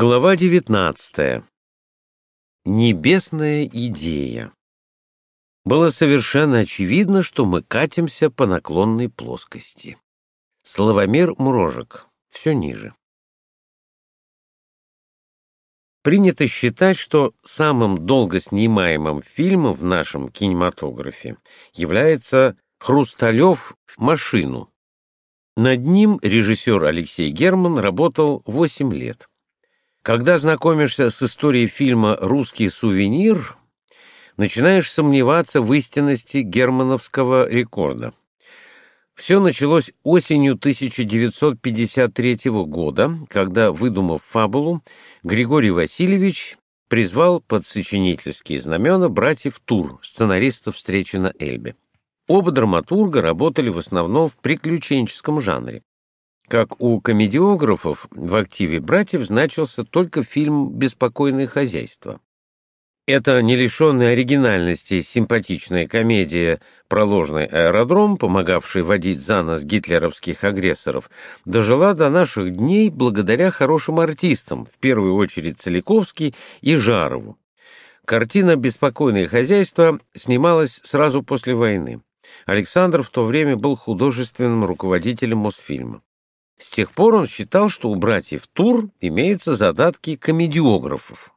Глава 19. Небесная идея. Было совершенно очевидно, что мы катимся по наклонной плоскости. Славомир Мурожек. Все ниже. Принято считать, что самым долго снимаемым фильмом в нашем кинематографе является «Хрусталев в машину». Над ним режиссер Алексей Герман работал 8 лет. Когда знакомишься с историей фильма «Русский сувенир», начинаешь сомневаться в истинности германовского рекорда. Все началось осенью 1953 года, когда, выдумав фабулу, Григорий Васильевич призвал под сочинительские знамена братьев Тур, сценаристов встречи на Эльбе. Оба драматурга работали в основном в приключенческом жанре. Как у комедиографов, в активе братьев значился только фильм «Беспокойное хозяйство». Эта не лишенная оригинальности симпатичная комедия «Проложный аэродром», помогавший водить за нос гитлеровских агрессоров, дожила до наших дней благодаря хорошим артистам, в первую очередь Целиковский и Жарову. Картина «Беспокойное хозяйство» снималась сразу после войны. Александр в то время был художественным руководителем Мосфильма. С тех пор он считал, что у братьев Тур имеются задатки комедиографов.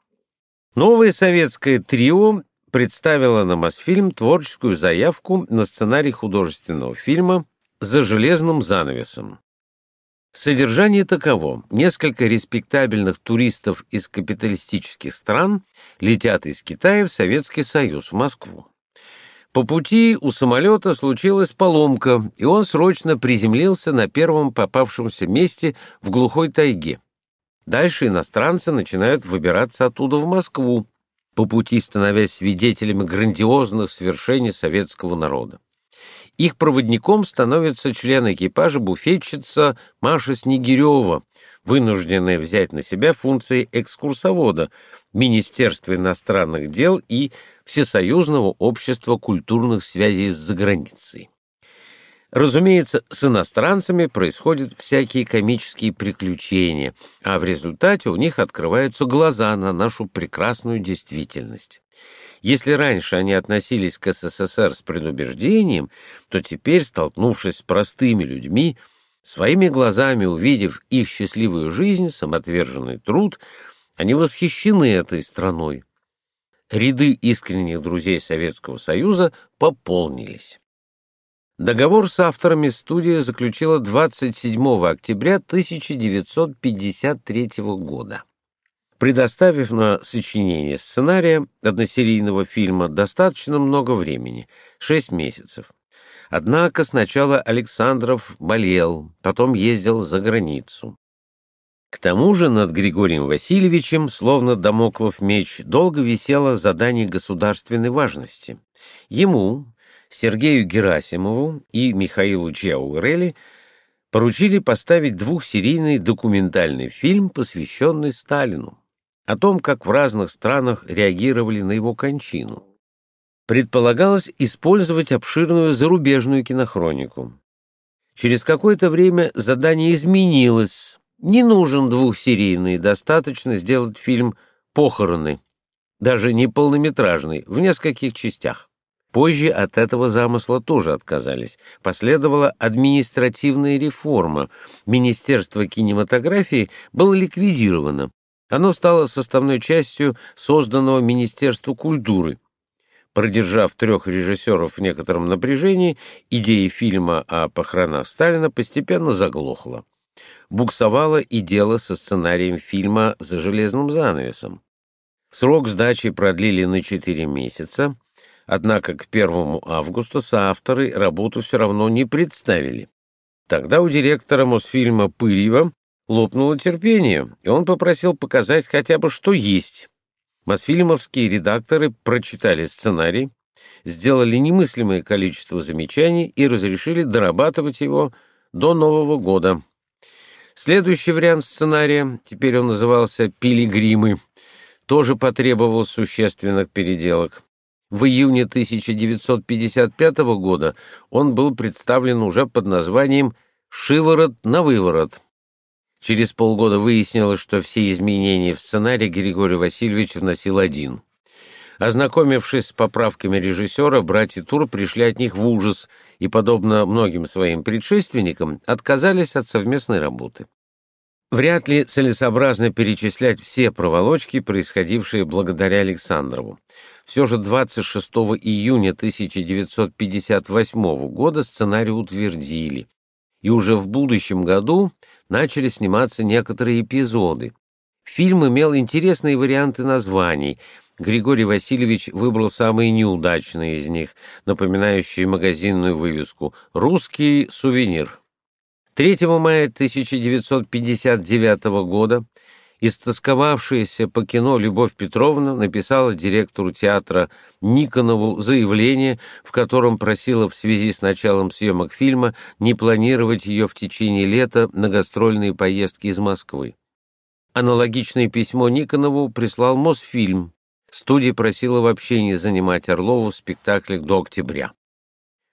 Новое советское трио представило на Мосфильм творческую заявку на сценарий художественного фильма «За железным занавесом». Содержание таково. Несколько респектабельных туристов из капиталистических стран летят из Китая в Советский Союз, в Москву. По пути у самолета случилась поломка, и он срочно приземлился на первом попавшемся месте в глухой тайге. Дальше иностранцы начинают выбираться оттуда в Москву, по пути становясь свидетелями грандиозных свершений советского народа. Их проводником становится член экипажа буфетчица Маша Снегирева, вынужденная взять на себя функции экскурсовода Министерства иностранных дел и Всесоюзного общества культурных связей с заграницей. Разумеется, с иностранцами происходят всякие комические приключения, а в результате у них открываются глаза на нашу прекрасную действительность. Если раньше они относились к СССР с предубеждением, то теперь, столкнувшись с простыми людьми, своими глазами увидев их счастливую жизнь, самоотверженный труд, они восхищены этой страной. Ряды искренних друзей Советского Союза пополнились. Договор с авторами студия заключила 27 октября 1953 года. Предоставив на сочинение сценария односерийного фильма достаточно много времени — 6 месяцев. Однако сначала Александров болел, потом ездил за границу. К тому же над Григорием Васильевичем, словно домоклов меч, долго висело задание государственной важности. Ему, Сергею Герасимову и Михаилу Чиауэрели поручили поставить двухсерийный документальный фильм, посвященный Сталину, о том, как в разных странах реагировали на его кончину. Предполагалось использовать обширную зарубежную кинохронику. Через какое-то время задание изменилось, не нужен двухсерийный, достаточно сделать фильм «Похороны», даже не полнометражный, в нескольких частях. Позже от этого замысла тоже отказались. Последовала административная реформа. Министерство кинематографии было ликвидировано. Оно стало составной частью созданного Министерства культуры. Продержав трех режиссеров в некотором напряжении, идея фильма о похоронах Сталина постепенно заглохла буксовало и дело со сценарием фильма «За железным занавесом». Срок сдачи продлили на 4 месяца, однако к 1 августа соавторы работу все равно не представили. Тогда у директора Мосфильма Пырьева лопнуло терпение, и он попросил показать хотя бы что есть. Мосфильмовские редакторы прочитали сценарий, сделали немыслимое количество замечаний и разрешили дорабатывать его до Нового года. Следующий вариант сценария, теперь он назывался «Пилигримы», тоже потребовал существенных переделок. В июне 1955 года он был представлен уже под названием «Шиворот на выворот». Через полгода выяснилось, что все изменения в сценарий Григорий Васильевич вносил один. Ознакомившись с поправками режиссера, братья Тур пришли от них в ужас и, подобно многим своим предшественникам, отказались от совместной работы. Вряд ли целесообразно перечислять все проволочки, происходившие благодаря Александрову. Все же 26 июня 1958 года сценарий утвердили, и уже в будущем году начали сниматься некоторые эпизоды. Фильм имел интересные варианты названий. Григорий Васильевич выбрал самые неудачные из них, напоминающие магазинную вывеску «Русский сувенир». 3 мая 1959 года истосковавшаяся по кино Любовь Петровна написала директору театра Никонову заявление, в котором просила в связи с началом съемок фильма не планировать ее в течение лета на гастрольные поездки из Москвы. Аналогичное письмо Никонову прислал Мосфильм. Студия просила вообще не занимать Орлову в спектаклях до октября.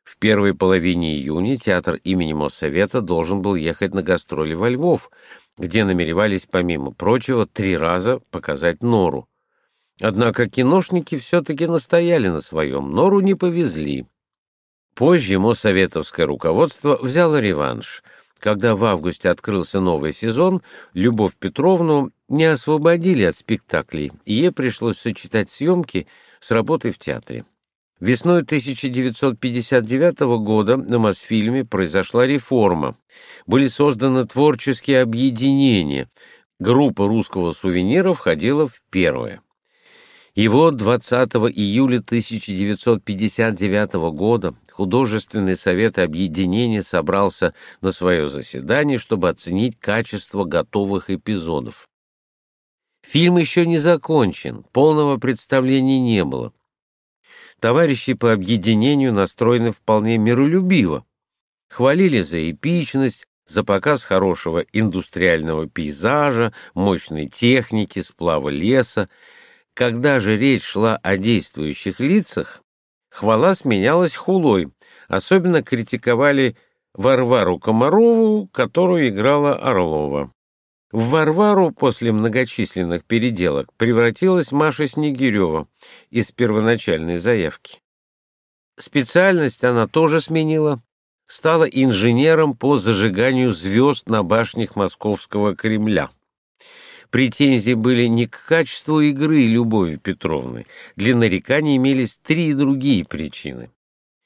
В первой половине июня театр имени Моссовета должен был ехать на гастроли во Львов, где намеревались, помимо прочего, три раза показать нору. Однако киношники все-таки настояли на своем, нору не повезли. Позже Моссоветовское руководство взяло реванш. Когда в августе открылся новый сезон, Любовь Петровну не освободили от спектаклей, и ей пришлось сочетать съемки с работой в театре. Весной 1959 года на Мосфильме произошла реформа. Были созданы творческие объединения. Группа русского сувенира входила в первое. И вот 20 июля 1959 года художественный совет объединения собрался на свое заседание, чтобы оценить качество готовых эпизодов. Фильм еще не закончен, полного представления не было товарищи по объединению настроены вполне миролюбиво. Хвалили за эпичность, за показ хорошего индустриального пейзажа, мощной техники, сплава леса. Когда же речь шла о действующих лицах, хвала сменялась хулой. Особенно критиковали Варвару Комарову, которую играла Орлова. В Варвару после многочисленных переделок превратилась Маша Снегирева из первоначальной заявки. Специальность она тоже сменила, стала инженером по зажиганию звезд на башнях Московского Кремля. Претензии были не к качеству игры Любови Петровны. Для нареканий имелись три другие причины.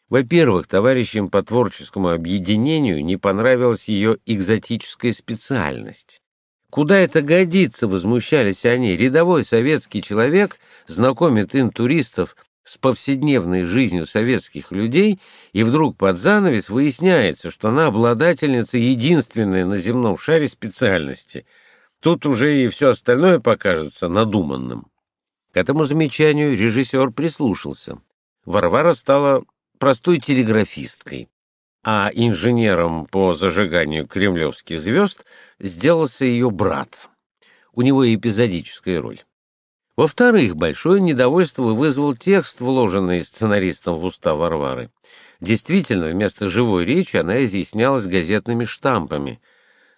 Во-первых, товарищам по творческому объединению не понравилась ее экзотическая специальность. Куда это годится, возмущались они. Рядовой советский человек знакомит интуристов с повседневной жизнью советских людей, и вдруг под занавес выясняется, что она обладательница единственной на земном шаре специальности. Тут уже и все остальное покажется надуманным. К этому замечанию режиссер прислушался. Варвара стала простой телеграфисткой а инженером по зажиганию кремлевских звезд сделался ее брат. У него эпизодическая роль. Во-вторых, большое недовольство вызвал текст, вложенный сценаристом в уста Варвары. Действительно, вместо живой речи она изъяснялась газетными штампами.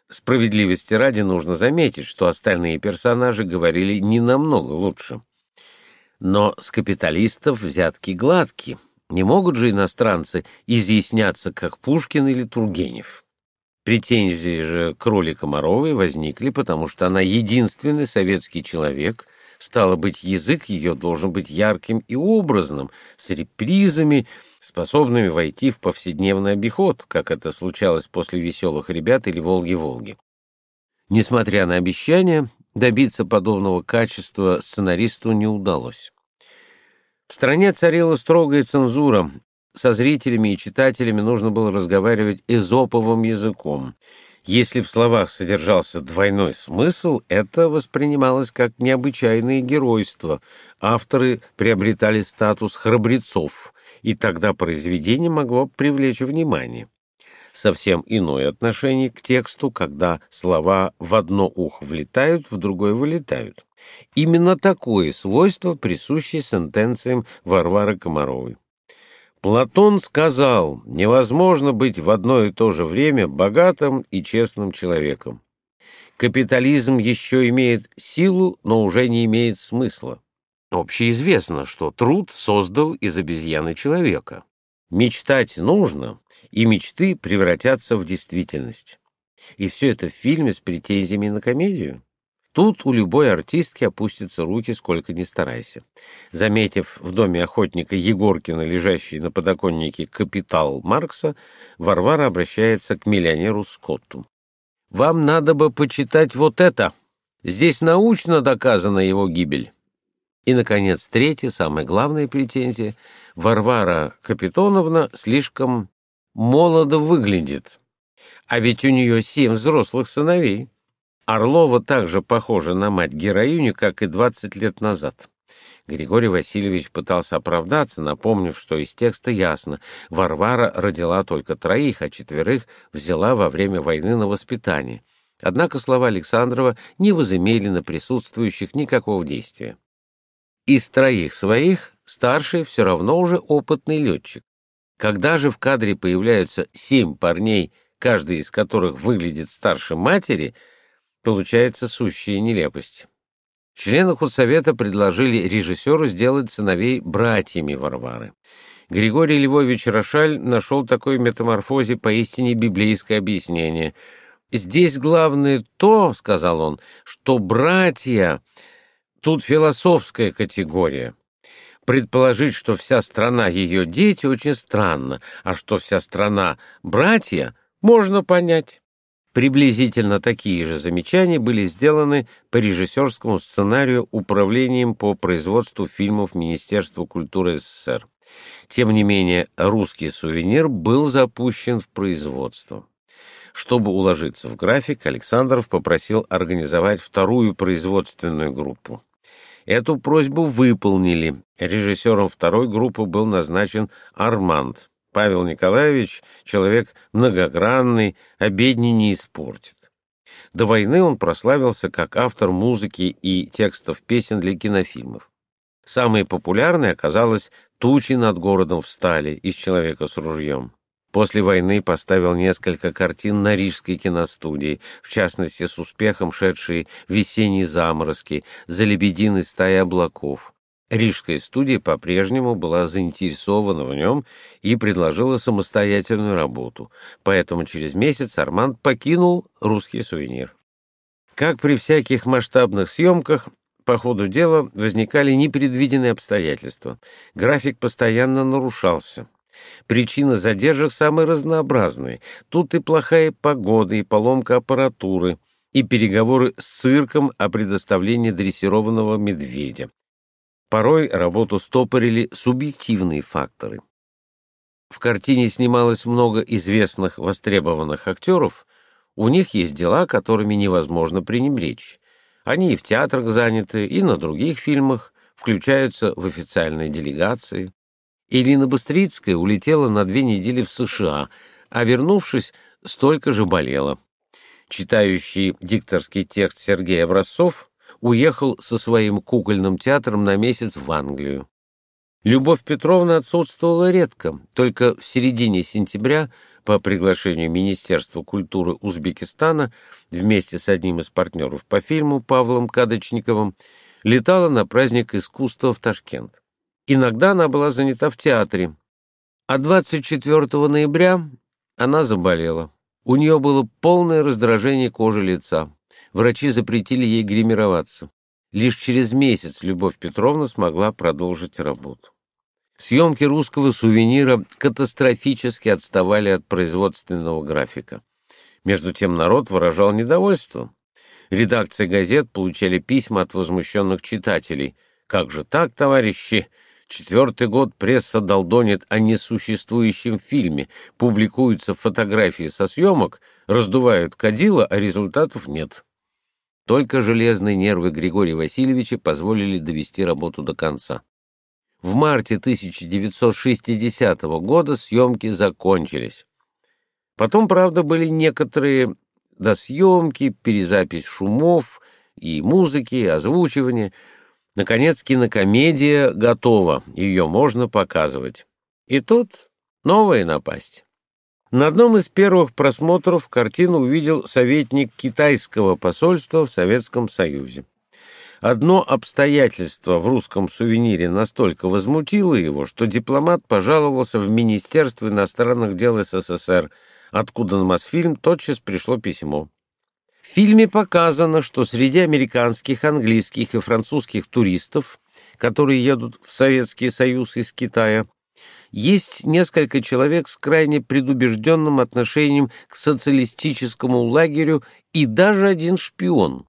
Справедливости ради нужно заметить, что остальные персонажи говорили не намного лучше. Но с капиталистов взятки гладкие — не могут же иностранцы изъясняться, как Пушкин или Тургенев. Претензии же к роли Комаровой возникли, потому что она единственный советский человек, стало быть, язык ее должен быть ярким и образным, с репризами, способными войти в повседневный обиход, как это случалось после «Веселых ребят» или «Волги-Волги». Несмотря на обещания, добиться подобного качества сценаристу не удалось. В стране царила строгая цензура. Со зрителями и читателями нужно было разговаривать эзоповым языком. Если в словах содержался двойной смысл, это воспринималось как необычайное геройство. Авторы приобретали статус храбрецов, и тогда произведение могло привлечь внимание совсем иное отношение к тексту, когда слова в одно ухо влетают, в другое вылетают. Именно такое свойство присуще сентенциям Варвары Комаровой. Платон сказал, невозможно быть в одно и то же время богатым и честным человеком. Капитализм еще имеет силу, но уже не имеет смысла. Общеизвестно, что труд создал из обезьяны человека. Мечтать нужно, и мечты превратятся в действительность. И все это в фильме с претензиями на комедию. Тут у любой артистки опустятся руки, сколько ни старайся. Заметив в доме охотника Егоркина, лежащий на подоконнике «Капитал» Маркса, Варвара обращается к миллионеру Скотту. «Вам надо бы почитать вот это. Здесь научно доказана его гибель». И, наконец, третья, самая главная претензия. Варвара Капитоновна слишком молодо выглядит. А ведь у нее семь взрослых сыновей. Орлова также похожа на мать-героиню, как и 20 лет назад. Григорий Васильевич пытался оправдаться, напомнив, что из текста ясно, Варвара родила только троих, а четверых взяла во время войны на воспитание. Однако слова Александрова не возымели на присутствующих никакого действия. Из троих своих старший все равно уже опытный летчик. Когда же в кадре появляются семь парней, каждый из которых выглядит старше матери — Получается сущая нелепость. Члены худсовета предложили режиссеру сделать сыновей братьями Варвары. Григорий Львович Рошаль нашел такой метаморфозе поистине библейское объяснение. «Здесь главное то, — сказал он, — что братья — тут философская категория. Предположить, что вся страна ее дети, очень странно, а что вся страна — братья, можно понять». Приблизительно такие же замечания были сделаны по режиссерскому сценарию Управлением по производству фильмов Министерства культуры СССР. Тем не менее, русский сувенир был запущен в производство. Чтобы уложиться в график, Александров попросил организовать вторую производственную группу. Эту просьбу выполнили. Режиссером второй группы был назначен Арманд. Павел Николаевич — человек многогранный, обедни не испортит. До войны он прославился как автор музыки и текстов песен для кинофильмов. Самой популярной оказалась «Тучи над городом встали» из «Человека с ружьем». После войны поставил несколько картин на Рижской киностудии, в частности, с успехом шедшие «Весенние заморозки», «За лебединой стаи облаков». Рижская студия по-прежнему была заинтересована в нем и предложила самостоятельную работу, поэтому через месяц Арманд покинул русский сувенир. Как при всяких масштабных съемках, по ходу дела возникали непредвиденные обстоятельства. График постоянно нарушался. Причины задержек самые разнообразные. Тут и плохая погода, и поломка аппаратуры, и переговоры с цирком о предоставлении дрессированного медведя. Порой работу стопорили субъективные факторы. В картине снималось много известных востребованных актеров, у них есть дела, которыми невозможно пренебречь. Они и в театрах заняты, и на других фильмах, включаются в официальные делегации. Ирина Быстрицкая улетела на две недели в США, а вернувшись, столько же болела. Читающий дикторский текст Сергей Образцов уехал со своим кукольным театром на месяц в Англию. Любовь Петровна отсутствовала редко, только в середине сентября по приглашению Министерства культуры Узбекистана вместе с одним из партнеров по фильму Павлом Кадочниковым летала на праздник искусства в Ташкент. Иногда она была занята в театре, а 24 ноября она заболела. У нее было полное раздражение кожи лица врачи запретили ей гримироваться. Лишь через месяц Любовь Петровна смогла продолжить работу. Съемки русского сувенира катастрофически отставали от производственного графика. Между тем народ выражал недовольство. Редакции газет получали письма от возмущенных читателей. «Как же так, товарищи? Четвертый год пресса долдонит о несуществующем фильме, публикуются фотографии со съемок, раздувают кадила, а результатов нет». Только железные нервы Григория Васильевича позволили довести работу до конца. В марте 1960 года съемки закончились. Потом, правда, были некоторые досъемки, перезапись шумов и музыки, озвучивание. Наконец, кинокомедия готова, ее можно показывать. И тут новая напасть. На одном из первых просмотров картину увидел советник китайского посольства в Советском Союзе. Одно обстоятельство в русском сувенире настолько возмутило его, что дипломат пожаловался в Министерство иностранных дел СССР, откуда на Мосфильм тотчас пришло письмо. В фильме показано, что среди американских, английских и французских туристов, которые едут в Советский Союз из Китая, есть несколько человек с крайне предубежденным отношением к социалистическому лагерю и даже один шпион.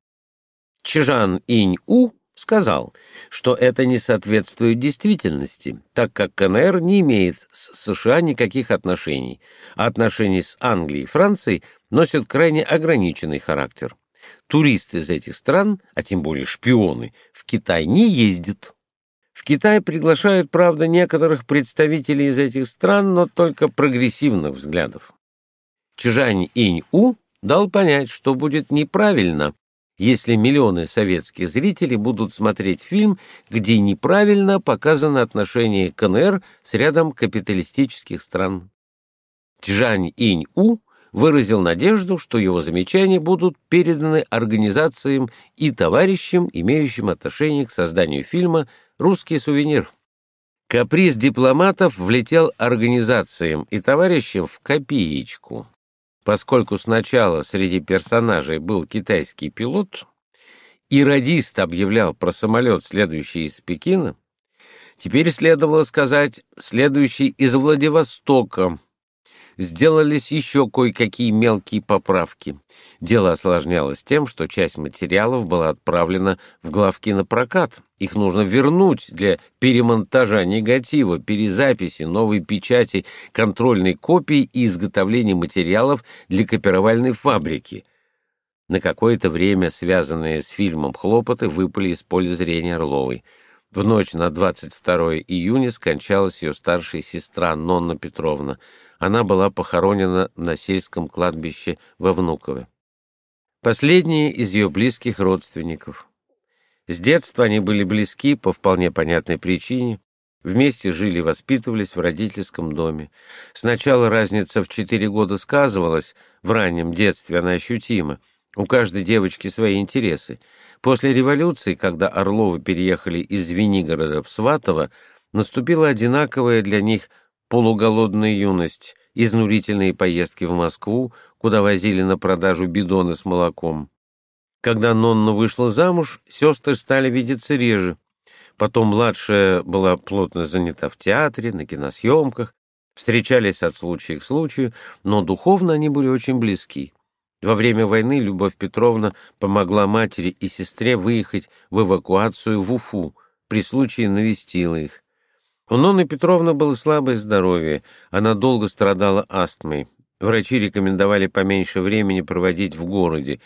Чжан Инь-У сказал, что это не соответствует действительности, так как КНР не имеет с США никаких отношений, а отношения с Англией и Францией носят крайне ограниченный характер. Туристы из этих стран, а тем более шпионы, в Китай не ездят. В Китай приглашают, правда, некоторых представителей из этих стран, но только прогрессивных взглядов. Чжань Инь-У дал понять, что будет неправильно если миллионы советских зрителей будут смотреть фильм, где неправильно показано отношение КНР с рядом капиталистических стран. Чжань Инь-У выразил надежду, что его замечания будут переданы организациям и товарищам, имеющим отношение к созданию фильма «Русский сувенир». Каприз дипломатов влетел организациям и товарищам в копеечку. Поскольку сначала среди персонажей был китайский пилот, и радист объявлял про самолет, следующий из Пекина, теперь следовало сказать «следующий из Владивостока», сделались еще кое-какие мелкие поправки. Дело осложнялось тем, что часть материалов была отправлена в главки на прокат. Их нужно вернуть для перемонтажа негатива, перезаписи, новой печати, контрольной копии и изготовления материалов для копировальной фабрики. На какое-то время связанные с фильмом хлопоты выпали из поля зрения Орловой. В ночь на 22 июня скончалась ее старшая сестра Нонна Петровна — она была похоронена на сельском кладбище во Внуково. Последние из ее близких родственников. С детства они были близки по вполне понятной причине, вместе жили и воспитывались в родительском доме. Сначала разница в четыре года сказывалась, в раннем детстве она ощутима, у каждой девочки свои интересы. После революции, когда Орловы переехали из Звенигорода в Сватово, наступила одинаковая для них полуголодная юность, изнурительные поездки в Москву, куда возили на продажу бидоны с молоком. Когда Нонна вышла замуж, сестры стали видеться реже. Потом младшая была плотно занята в театре, на киносъемках, встречались от случая к случаю, но духовно они были очень близки. Во время войны Любовь Петровна помогла матери и сестре выехать в эвакуацию в Уфу, при случае навестила их. У Нонны Петровны было слабое здоровье, она долго страдала астмой. Врачи рекомендовали поменьше времени проводить в городе.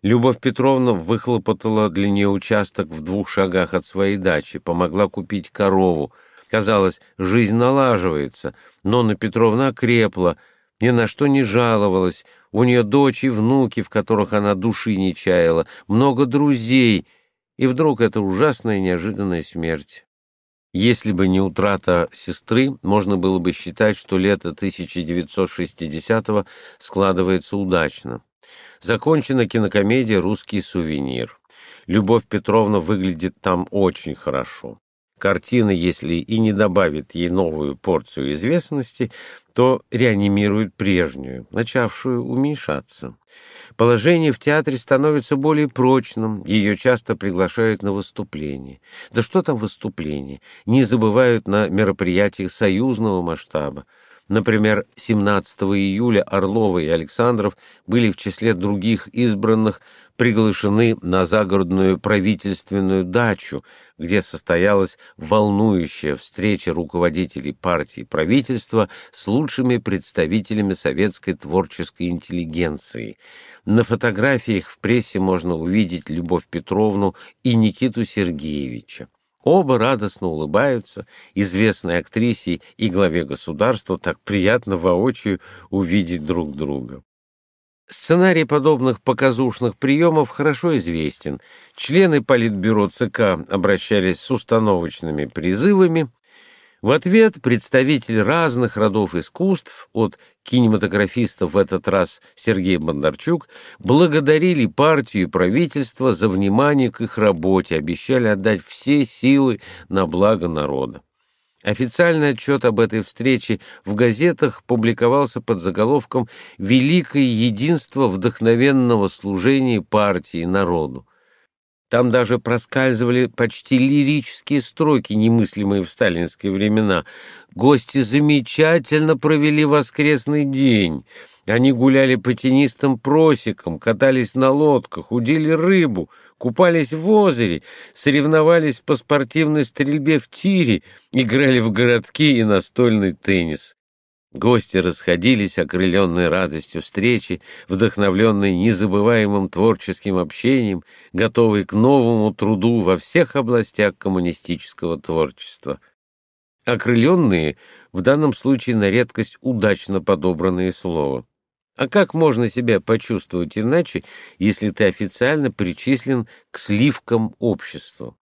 Любовь Петровна выхлопотала для нее участок в двух шагах от своей дачи, помогла купить корову. Казалось, жизнь налаживается. Нонна Петровна крепла, ни на что не жаловалась. У нее дочь и внуки, в которых она души не чаяла, много друзей. И вдруг эта ужасная неожиданная смерть. Если бы не утрата сестры, можно было бы считать, что лето 1960-го складывается удачно. Закончена кинокомедия «Русский сувенир». Любовь Петровна выглядит там очень хорошо. Картина, если и не добавит ей новую порцию известности, то реанимирует прежнюю, начавшую уменьшаться. Положение в театре становится более прочным, ее часто приглашают на выступления. Да что там выступления? Не забывают на мероприятиях союзного масштаба. Например, 17 июля Орлова и Александров были в числе других избранных приглашены на загородную правительственную дачу, где состоялась волнующая встреча руководителей партии и правительства с лучшими представителями советской творческой интеллигенции. На фотографиях в прессе можно увидеть Любовь Петровну и Никиту Сергеевича. Оба радостно улыбаются, известной актрисе и главе государства так приятно воочию увидеть друг друга. Сценарий подобных показушных приемов хорошо известен. Члены Политбюро ЦК обращались с установочными призывами. В ответ представители разных родов искусств, от кинематографистов в этот раз Сергей Бондарчук, благодарили партию и правительство за внимание к их работе, обещали отдать все силы на благо народа. Официальный отчет об этой встрече в газетах публиковался под заголовком «Великое единство вдохновенного служения партии народу». Там даже проскальзывали почти лирические строки, немыслимые в сталинские времена. Гости замечательно провели воскресный день. Они гуляли по тенистым просекам, катались на лодках, удили рыбу, купались в озере, соревновались по спортивной стрельбе в тире, играли в городки и настольный теннис. Гости расходились, окрыленные радостью встречи, вдохновленные незабываемым творческим общением, готовые к новому труду во всех областях коммунистического творчества. Окрыленные в данном случае на редкость удачно подобранное слово. А как можно себя почувствовать иначе, если ты официально причислен к сливкам общества?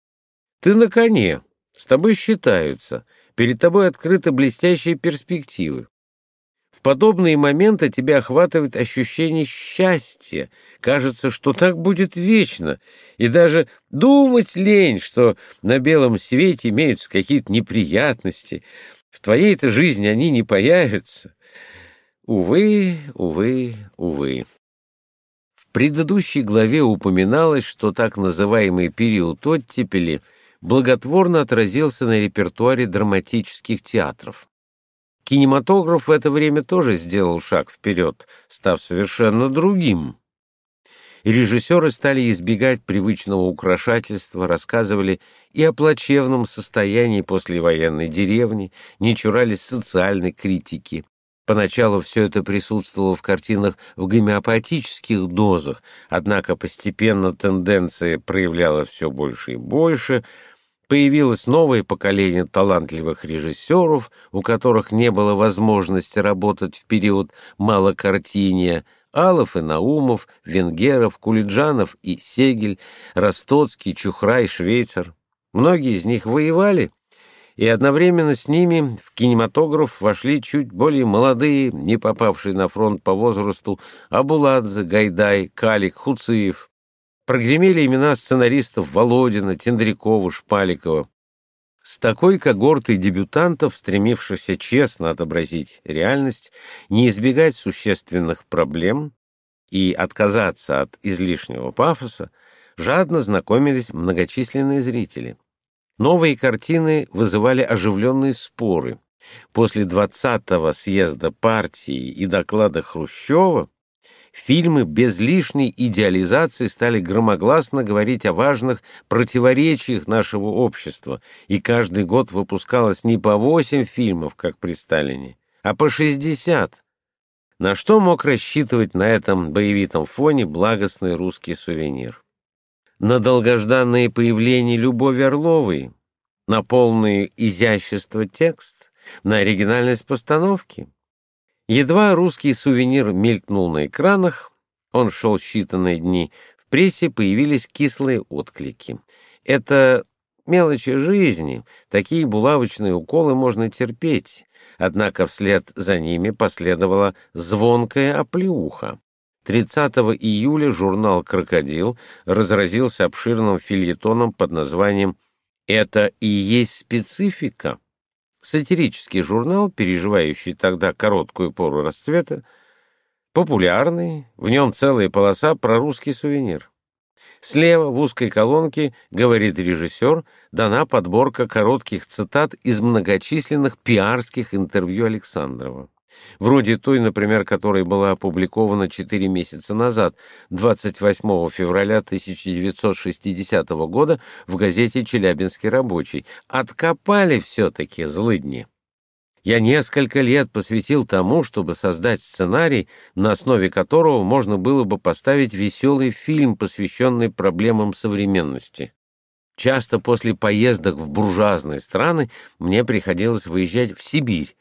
Ты на коне, с тобой считаются, перед тобой открыты блестящие перспективы. В подобные моменты тебя охватывает ощущение счастья. Кажется, что так будет вечно. И даже думать лень, что на белом свете имеются какие-то неприятности. В твоей-то жизни они не появятся. Увы, увы, увы. В предыдущей главе упоминалось, что так называемый период оттепели благотворно отразился на репертуаре драматических театров. Кинематограф в это время тоже сделал шаг вперед, став совершенно другим. Режиссеры стали избегать привычного украшательства, рассказывали и о плачевном состоянии послевоенной деревни, не чурались социальной критики. Поначалу все это присутствовало в картинах в гомеопатических дозах, однако постепенно тенденция проявляла все больше и больше — Появилось новое поколение талантливых режиссеров, у которых не было возможности работать в период малокартиния, Алов и Наумов, Венгеров, Кулиджанов и Сегель, Ростоцкий, Чухрай, Швейцар. Многие из них воевали, и одновременно с ними в кинематограф вошли чуть более молодые, не попавшие на фронт по возрасту, Абуладзе, Гайдай, Калик, Хуциев. Прогремели имена сценаристов Володина, Тендрякова, Шпаликова. С такой когортой дебютантов, стремившихся честно отобразить реальность, не избегать существенных проблем и отказаться от излишнего пафоса, жадно знакомились многочисленные зрители. Новые картины вызывали оживленные споры. После 20-го съезда партии и доклада Хрущева фильмы без лишней идеализации стали громогласно говорить о важных противоречиях нашего общества, и каждый год выпускалось не по восемь фильмов, как при Сталине, а по шестьдесят. На что мог рассчитывать на этом боевитом фоне благостный русский сувенир? На долгожданное появление Любови Орловой, на полное изящество текст, на оригинальность постановки — Едва русский сувенир мелькнул на экранах, он шел считанные дни, в прессе появились кислые отклики. Это мелочи жизни, такие булавочные уколы можно терпеть, однако вслед за ними последовала звонкая оплеуха. 30 июля журнал «Крокодил» разразился обширным фильетоном под названием «Это и есть специфика» сатирический журнал, переживающий тогда короткую пору расцвета, популярный, в нем целая полоса про русский сувенир. Слева в узкой колонке, говорит режиссер, дана подборка коротких цитат из многочисленных пиарских интервью Александрова вроде той, например, которая была опубликована 4 месяца назад, 28 февраля 1960 года в газете «Челябинский рабочий». Откопали все-таки злыдни. Я несколько лет посвятил тому, чтобы создать сценарий, на основе которого можно было бы поставить веселый фильм, посвященный проблемам современности. Часто после поездок в буржуазные страны мне приходилось выезжать в Сибирь,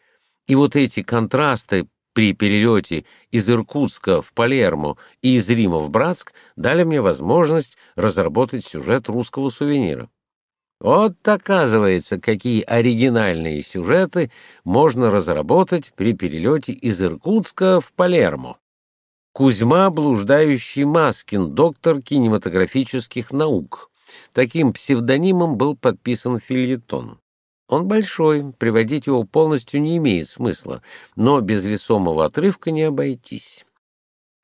и вот эти контрасты при перелете из Иркутска в Палермо и из Рима в Братск дали мне возможность разработать сюжет русского сувенира. Вот, оказывается, какие оригинальные сюжеты можно разработать при перелете из Иркутска в Палермо. Кузьма Блуждающий Маскин, доктор кинематографических наук. Таким псевдонимом был подписан фильетон. Он большой, приводить его полностью не имеет смысла, но без весомого отрывка не обойтись.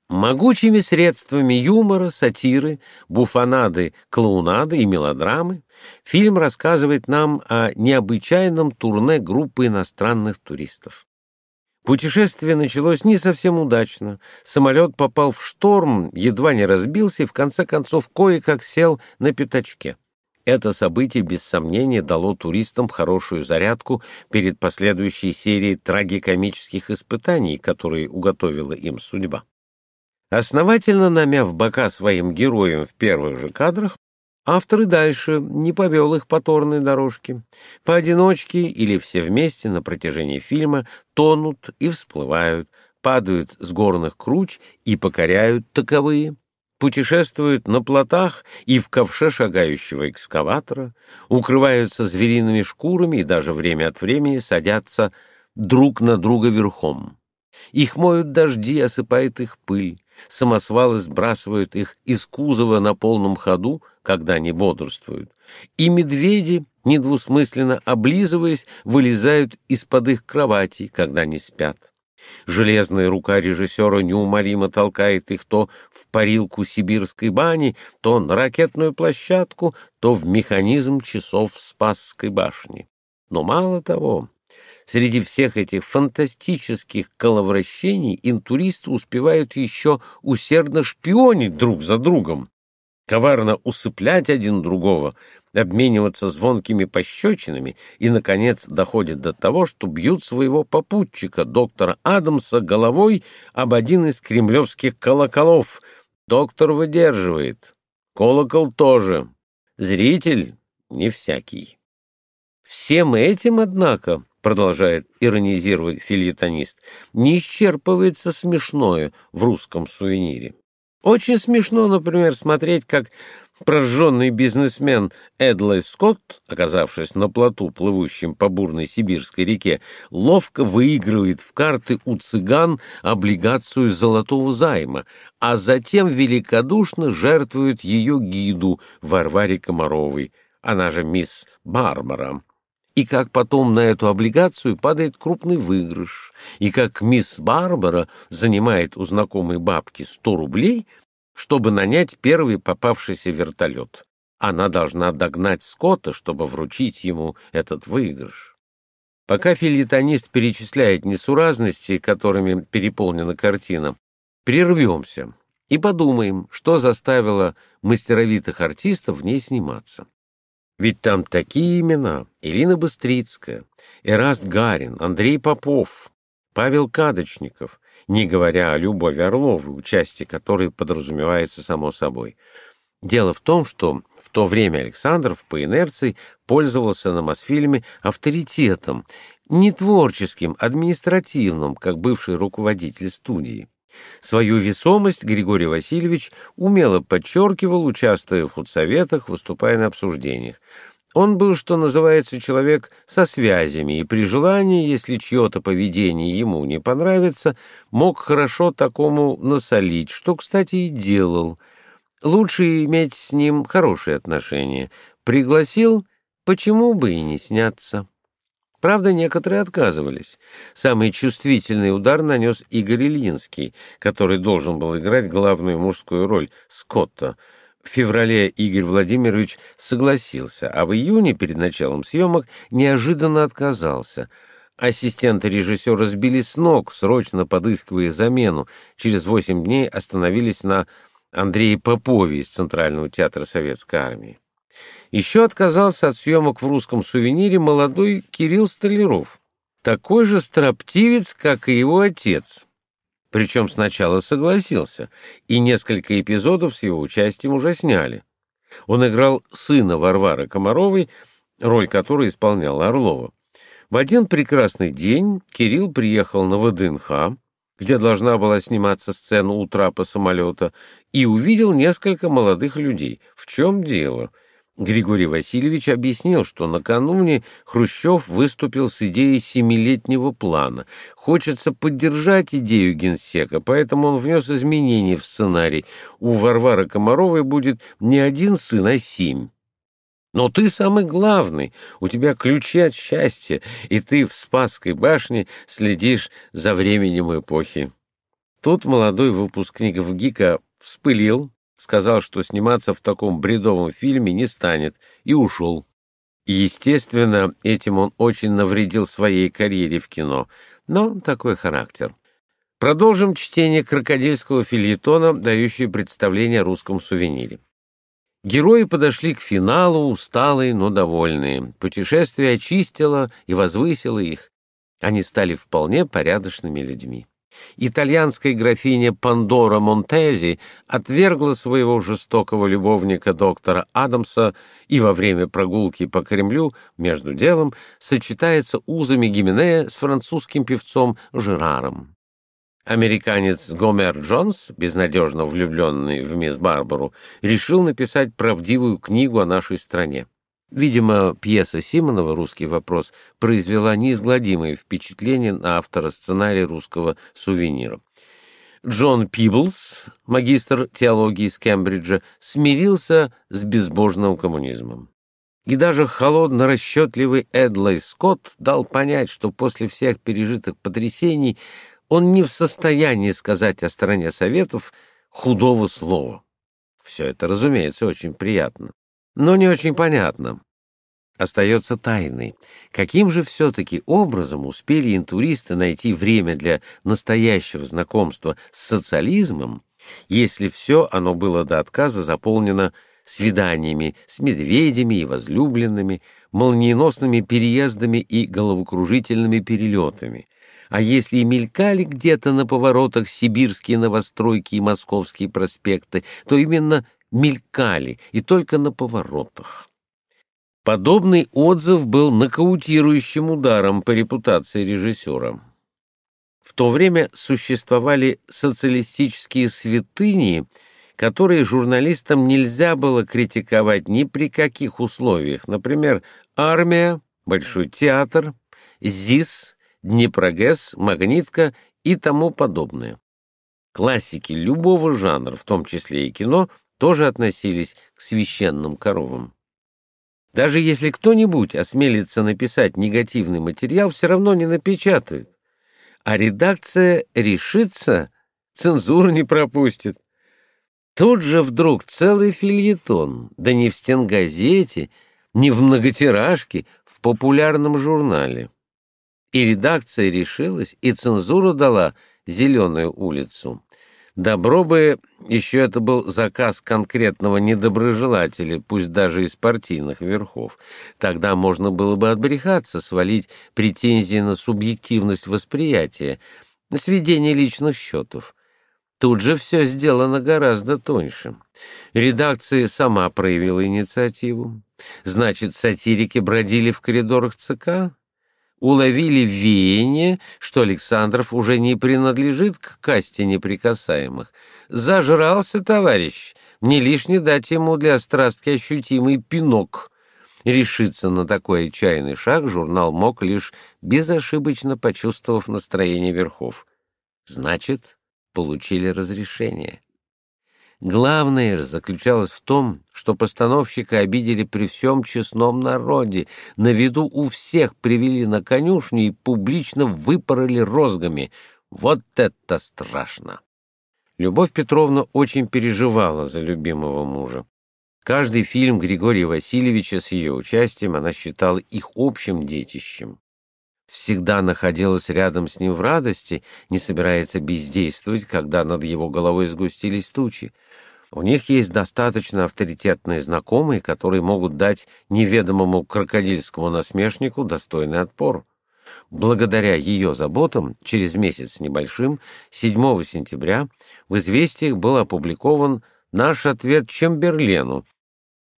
Могучими средствами юмора, сатиры, буфонады, клоунады и мелодрамы фильм рассказывает нам о необычайном турне группы иностранных туристов. Путешествие началось не совсем удачно. Самолет попал в шторм, едва не разбился и в конце концов кое-как сел на пятачке. Это событие, без сомнения, дало туристам хорошую зарядку перед последующей серией трагикомических испытаний, которые уготовила им судьба. Основательно намяв бока своим героям в первых же кадрах, автор и дальше не повел их по торной дорожке. Поодиночке или все вместе на протяжении фильма тонут и всплывают, падают с горных круч и покоряют таковые, путешествуют на плотах и в ковше шагающего экскаватора, укрываются звериными шкурами и даже время от времени садятся друг на друга верхом. Их моют дожди, осыпает их пыль. Самосвалы сбрасывают их из кузова на полном ходу, когда они бодрствуют. И медведи, недвусмысленно облизываясь, вылезают из-под их кровати, когда они спят. Железная рука режиссера неумолимо толкает их то в парилку сибирской бани, то на ракетную площадку, то в механизм часов Спасской башни. Но мало того, Среди всех этих фантастических коловращений интуристы успевают еще усердно шпионить друг за другом, коварно усыплять один другого, обмениваться звонкими пощечинами и, наконец, доходят до того, что бьют своего попутчика, доктора Адамса, головой об один из кремлевских колоколов. Доктор выдерживает. Колокол тоже. Зритель не всякий. Всем этим, однако, продолжает иронизировать филитонист, не исчерпывается смешное в русском сувенире. Очень смешно, например, смотреть, как прожженный бизнесмен Эдлой Скотт, оказавшись на плоту, плывущем по бурной сибирской реке, ловко выигрывает в карты у цыган облигацию золотого займа, а затем великодушно жертвует ее гиду Варваре Комаровой, она же мисс Барбара. И как потом на эту облигацию падает крупный выигрыш, и как мисс Барбара занимает у знакомой бабки 100 рублей, чтобы нанять первый попавшийся вертолет. Она должна догнать Скотта, чтобы вручить ему этот выигрыш. Пока филитонист перечисляет несуразности, которыми переполнена картина, прервемся и подумаем, что заставило мастеровитых артистов в ней сниматься. Ведь там такие имена — Ирина Быстрицкая, Эраст Гарин, Андрей Попов, Павел Кадочников, не говоря о Любови Орловой, участие которой подразумевается само собой. Дело в том, что в то время Александров по инерции пользовался на Мосфильме авторитетом, не творческим, административным, как бывший руководитель студии. Свою весомость Григорий Васильевич умело подчеркивал, участвуя в худсоветах, выступая на обсуждениях. Он был, что называется, человек со связями, и при желании, если чье-то поведение ему не понравится, мог хорошо такому насолить, что, кстати, и делал. Лучше иметь с ним хорошие отношения. Пригласил, почему бы и не сняться. Правда, некоторые отказывались. Самый чувствительный удар нанес Игорь Ильинский, который должен был играть главную мужскую роль Скотта. В феврале Игорь Владимирович согласился, а в июне, перед началом съемок, неожиданно отказался. Ассистенты режиссера сбили с ног, срочно подыскивая замену. Через восемь дней остановились на Андрее Попове из Центрального театра Советской Армии. Еще отказался от съемок в русском сувенире молодой Кирилл Столяров, такой же строптивец, как и его отец. Причем сначала согласился, и несколько эпизодов с его участием уже сняли. Он играл сына Варвары Комаровой, роль которой исполняла Орлова. В один прекрасный день Кирилл приехал на ВДНХ, где должна была сниматься сцена у трапа самолета, и увидел несколько молодых людей. В чем дело? Григорий Васильевич объяснил, что накануне Хрущев выступил с идеей семилетнего плана. Хочется поддержать идею генсека, поэтому он внес изменения в сценарий. У Варвары Комаровой будет не один сын, а семь. Но ты самый главный, у тебя ключи от счастья, и ты в Спасской башне следишь за временем эпохи. Тут молодой выпускник ВГИКа вспылил, сказал, что сниматься в таком бредовом фильме не станет, и ушел. Естественно, этим он очень навредил своей карьере в кино, но такой характер. Продолжим чтение крокодильского фильетона, дающее представление о русском сувенире. Герои подошли к финалу, усталые, но довольные. Путешествие очистило и возвысило их. Они стали вполне порядочными людьми итальянская графиня Пандора Монтези отвергла своего жестокого любовника доктора Адамса и во время прогулки по Кремлю между делом сочетается узами Гименея с французским певцом Жераром. Американец Гомер Джонс, безнадежно влюбленный в мисс Барбару, решил написать правдивую книгу о нашей стране. Видимо, пьеса Симонова «Русский вопрос» произвела неизгладимое впечатление на автора сценария русского сувенира. Джон Пиблс, магистр теологии из Кембриджа, смирился с безбожным коммунизмом. И даже холодно-расчетливый Эдлой Скотт дал понять, что после всех пережитых потрясений он не в состоянии сказать о стране Советов худого слова. Все это, разумеется, очень приятно но не очень понятно. Остается тайной. Каким же все-таки образом успели интуристы найти время для настоящего знакомства с социализмом, если все оно было до отказа заполнено свиданиями с медведями и возлюбленными, молниеносными переездами и головокружительными перелетами. А если и мелькали где-то на поворотах сибирские новостройки и московские проспекты, то именно мелькали и только на поворотах. Подобный отзыв был нокаутирующим ударом по репутации режиссера. В то время существовали социалистические святыни, которые журналистам нельзя было критиковать ни при каких условиях, например, армия, Большой театр, ЗИС, Днепрогэс, Магнитка и тому подобное. Классики любого жанра, в том числе и кино, тоже относились к священным коровам. Даже если кто-нибудь осмелится написать негативный материал, все равно не напечатают. А редакция решится, цензуру не пропустит. Тут же вдруг целый фильетон, да не в стенгазете, не в многотиражке, в популярном журнале. И редакция решилась, и цензура дала «Зеленую улицу». Добро бы еще это был заказ конкретного недоброжелателя, пусть даже из партийных верхов. Тогда можно было бы отбрехаться, свалить претензии на субъективность восприятия, на сведение личных счетов. Тут же все сделано гораздо тоньше. Редакция сама проявила инициативу. Значит, сатирики бродили в коридорах ЦК? Уловили веяние, что Александров уже не принадлежит к касте неприкасаемых. Зажрался товарищ, не лишне дать ему для страстки ощутимый пинок. Решиться на такой отчаянный шаг журнал мог лишь безошибочно почувствовав настроение верхов. Значит, получили разрешение. Главное же заключалось в том, что постановщика обидели при всем честном народе, на виду у всех привели на конюшню и публично выпороли розгами. Вот это страшно! Любовь Петровна очень переживала за любимого мужа. Каждый фильм Григория Васильевича с ее участием она считала их общим детищем всегда находилась рядом с ним в радости, не собирается бездействовать, когда над его головой сгустились тучи. У них есть достаточно авторитетные знакомые, которые могут дать неведомому крокодильскому насмешнику достойный отпор. Благодаря ее заботам, через месяц небольшим, 7 сентября, в «Известиях» был опубликован наш ответ Чемберлену,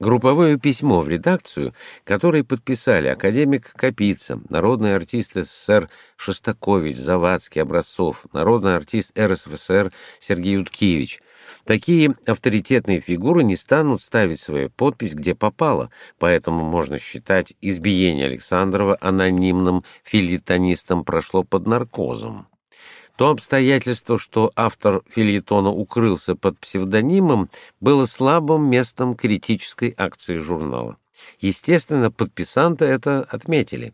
Групповое письмо в редакцию, которое подписали академик Капица, народный артист СССР Шостакович, Завадский, Образцов, народный артист РСФСР Сергей Уткевич, Такие авторитетные фигуры не станут ставить свою подпись где попало, поэтому можно считать избиение Александрова анонимным филитонистом прошло под наркозом. То обстоятельство, что автор филитона укрылся под псевдонимом, было слабым местом критической акции журнала. Естественно, подписанты это отметили.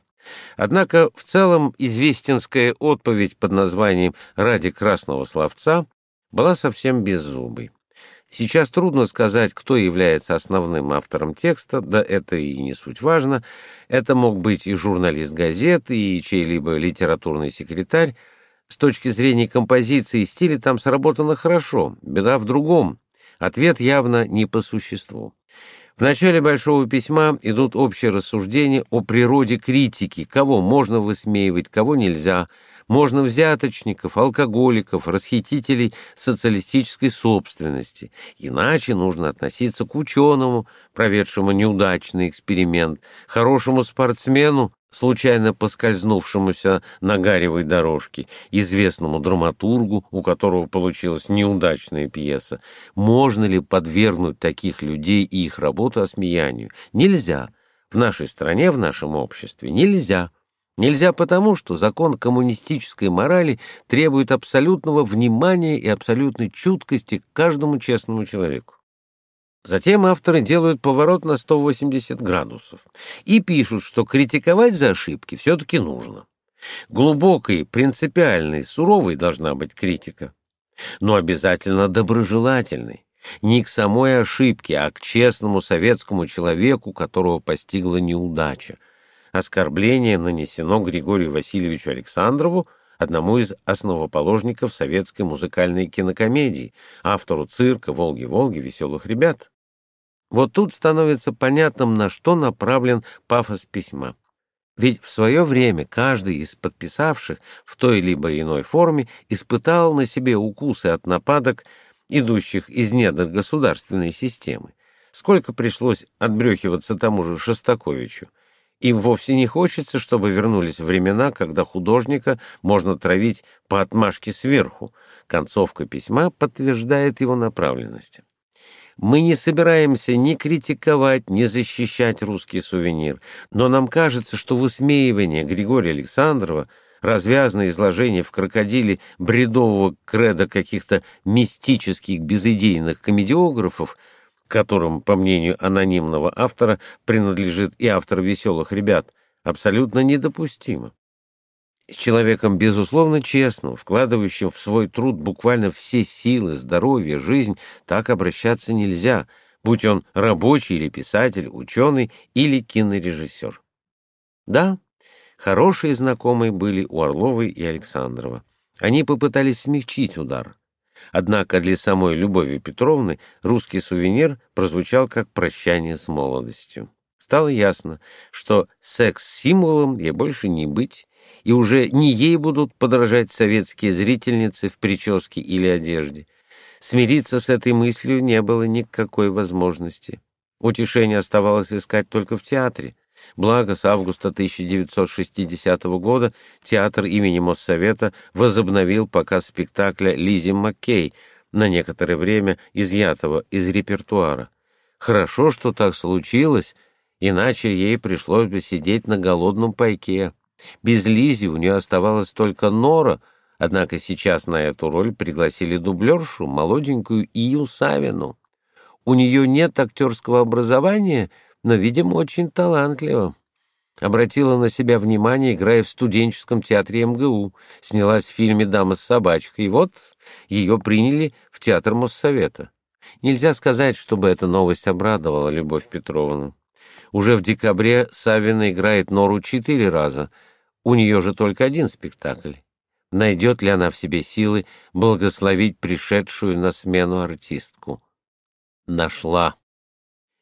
Однако в целом известенская отповедь под названием «Ради красного словца» была совсем беззубой. Сейчас трудно сказать, кто является основным автором текста, да это и не суть важно. Это мог быть и журналист газеты, и чей-либо литературный секретарь. С точки зрения композиции и стиля там сработано хорошо, беда в другом. Ответ явно не по существу. В начале большого письма идут общие рассуждения о природе критики, кого можно высмеивать, кого нельзя, можно взяточников, алкоголиков, расхитителей социалистической собственности. Иначе нужно относиться к ученому, проведшему неудачный эксперимент, хорошему спортсмену, случайно поскользнувшемуся на гаревой дорожке, известному драматургу, у которого получилась неудачная пьеса. Можно ли подвергнуть таких людей и их работу осмеянию? Нельзя. В нашей стране, в нашем обществе нельзя. Нельзя потому, что закон коммунистической морали требует абсолютного внимания и абсолютной чуткости к каждому честному человеку. Затем авторы делают поворот на 180 градусов и пишут, что критиковать за ошибки все-таки нужно. Глубокой, принципиальной, суровой должна быть критика, но обязательно доброжелательной. Не к самой ошибке, а к честному советскому человеку, которого постигла неудача. Оскорбление нанесено Григорию Васильевичу Александрову, одному из основоположников советской музыкальной кинокомедии, автору цирка «Волги-Волги. Веселых ребят». Вот тут становится понятным, на что направлен пафос письма. Ведь в свое время каждый из подписавших в той либо иной форме испытал на себе укусы от нападок, идущих из недр государственной системы. Сколько пришлось отбрехиваться тому же Шостаковичу. Им вовсе не хочется, чтобы вернулись времена, когда художника можно травить по отмашке сверху. Концовка письма подтверждает его направленность. Мы не собираемся ни критиковать, ни защищать русский сувенир, но нам кажется, что высмеивание Григория Александрова, развязное изложение в крокодиле бредового креда каких-то мистических безыдейных комедиографов, которым, по мнению анонимного автора, принадлежит и автор «Веселых ребят», абсолютно недопустимо. С человеком, безусловно, честным, вкладывающим в свой труд буквально все силы, здоровье, жизнь, так обращаться нельзя, будь он рабочий или писатель, ученый или кинорежиссер. Да, хорошие знакомые были у Орловой и Александрова. Они попытались смягчить удар. Однако для самой Любови Петровны русский сувенир прозвучал как прощание с молодостью. Стало ясно, что секс-символом ей больше не быть, и уже не ей будут подражать советские зрительницы в прическе или одежде. Смириться с этой мыслью не было никакой возможности. Утешение оставалось искать только в театре. Благо, с августа 1960 года театр имени Моссовета возобновил показ спектакля Лизи Маккей, на некоторое время изъятого из репертуара. Хорошо, что так случилось, иначе ей пришлось бы сидеть на голодном пайке. Без Лизи у нее оставалась только Нора, однако сейчас на эту роль пригласили дублершу, молоденькую Ию Савину. У нее нет актерского образования, но, видимо, очень талантлива. Обратила на себя внимание, играя в студенческом театре МГУ, снялась в фильме «Дама с собачкой», и вот ее приняли в театр Моссовета. Нельзя сказать, чтобы эта новость обрадовала Любовь Петровну. Уже в декабре Савина играет Нору четыре раза — у нее же только один спектакль. Найдет ли она в себе силы благословить пришедшую на смену артистку? Нашла.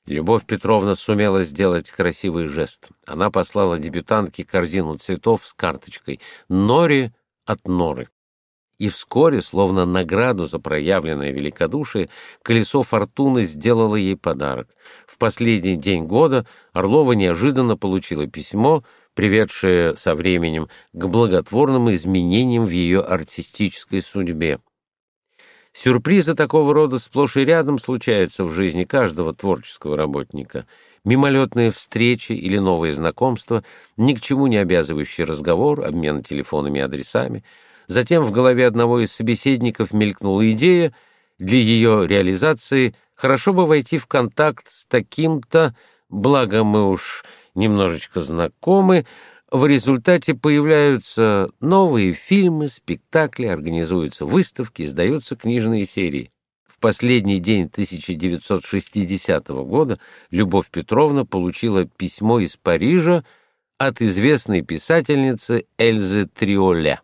Любовь Петровна сумела сделать красивый жест. Она послала дебютантке корзину цветов с карточкой «Нори от Норы». И вскоре, словно награду за проявленное великодушие, колесо фортуны сделало ей подарок. В последний день года Орлова неожиданно получила письмо — приведшее со временем к благотворным изменениям в ее артистической судьбе. Сюрпризы такого рода сплошь и рядом случаются в жизни каждого творческого работника. Мимолетные встречи или новые знакомства, ни к чему не обязывающий разговор, обмен телефонами и адресами. Затем в голове одного из собеседников мелькнула идея, для ее реализации хорошо бы войти в контакт с таким-то, благо мы уж немножечко знакомы, в результате появляются новые фильмы, спектакли, организуются выставки, издаются книжные серии. В последний день 1960 года Любовь Петровна получила письмо из Парижа от известной писательницы Эльзы Триоля.